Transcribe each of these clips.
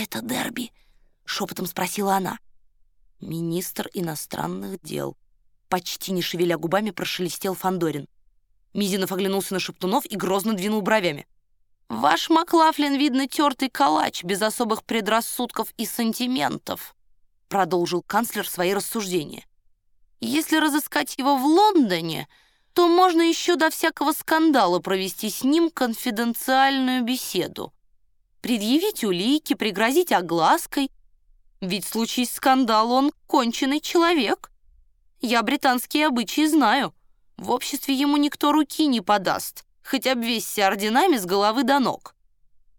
это Дерби?» — шепотом спросила она. «Министр иностранных дел», — почти не шевеля губами прошелестел Фандорин. Мизинов оглянулся на Шептунов и грозно двинул бровями. «Ваш Маклафлин, видно, тертый калач, без особых предрассудков и сантиментов», — продолжил канцлер свои рассуждения. «Если разыскать его в Лондоне, то можно еще до всякого скандала провести с ним конфиденциальную беседу. Предъявить улики, пригрозить оглаской. Ведь случае скандала он конченый человек. Я британские обычаи знаю. В обществе ему никто руки не подаст, хоть обвесься орденами с головы до ног.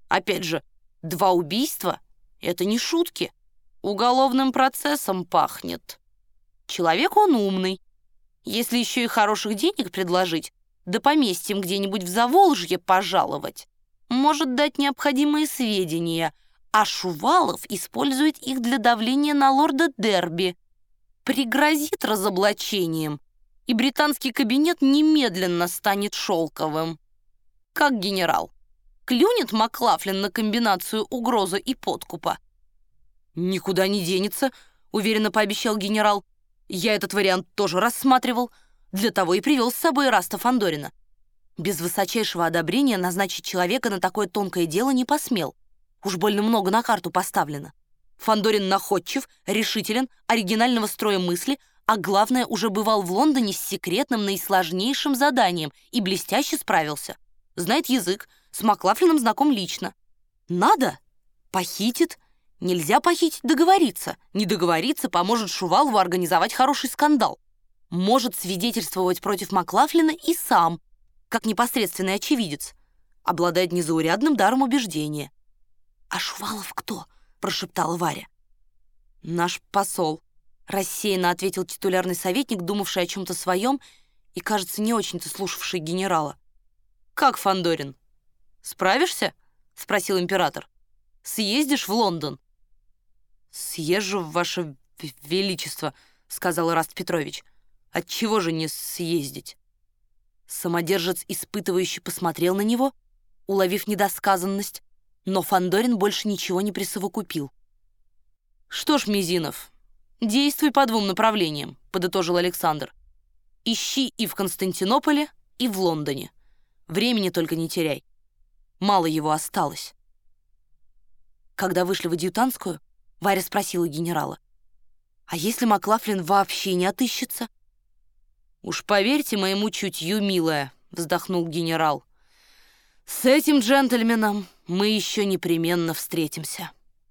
Опять же, два убийства — это не шутки. Уголовным процессом пахнет. Человек он умный. Если еще и хороших денег предложить, да поместьем где-нибудь в Заволжье пожаловать, может дать необходимые сведения, а Шувалов использует их для давления на лорда Дерби. Пригрозит разоблачением, и британский кабинет немедленно станет шелковым. Как генерал? Клюнет Маклафлин на комбинацию угрозы и подкупа? «Никуда не денется», — уверенно пообещал генерал. «Я этот вариант тоже рассматривал. Для того и привел с собой Раста Фандорина. Без высочайшего одобрения назначить человека на такое тонкое дело не посмел. Уж больно много на карту поставлено. Фандорин находчив, решителен, оригинального строя мысли, а главное, уже бывал в Лондоне с секретным наисложнейшим заданием и блестяще справился. Знает язык, с Маклафлином знаком лично. Надо? Похитит? Нельзя похитить, договориться. Не договориться поможет Шувалову организовать хороший скандал. Может свидетельствовать против Маклафлина и сам, как непосредственный очевидец. Обладает незаурядным даром убеждения. «А Шувалов кто?» — прошептала Варя. «Наш посол», Рассеянно ответил титулярный советник, думавший о чем-то своем и, кажется, не очень-то слушавший генерала. «Как, Фандорин? Справишься?» — спросил император. «Съездишь в Лондон?» «Съезжу, ваше величество», — сказал Раст Петрович. «Отчего же не съездить?» Самодержец испытывающе посмотрел на него, уловив недосказанность, но Фандорин больше ничего не присовокупил. «Что ж, Мизинов, «Действуй по двум направлениям», — подытожил Александр. «Ищи и в Константинополе, и в Лондоне. Времени только не теряй. Мало его осталось». Когда вышли в адъютантскую, Варя спросила генерала. «А если Маклафлин вообще не отыщется?» «Уж поверьте моему чутью, милая», — вздохнул генерал. «С этим джентльменом мы еще непременно встретимся».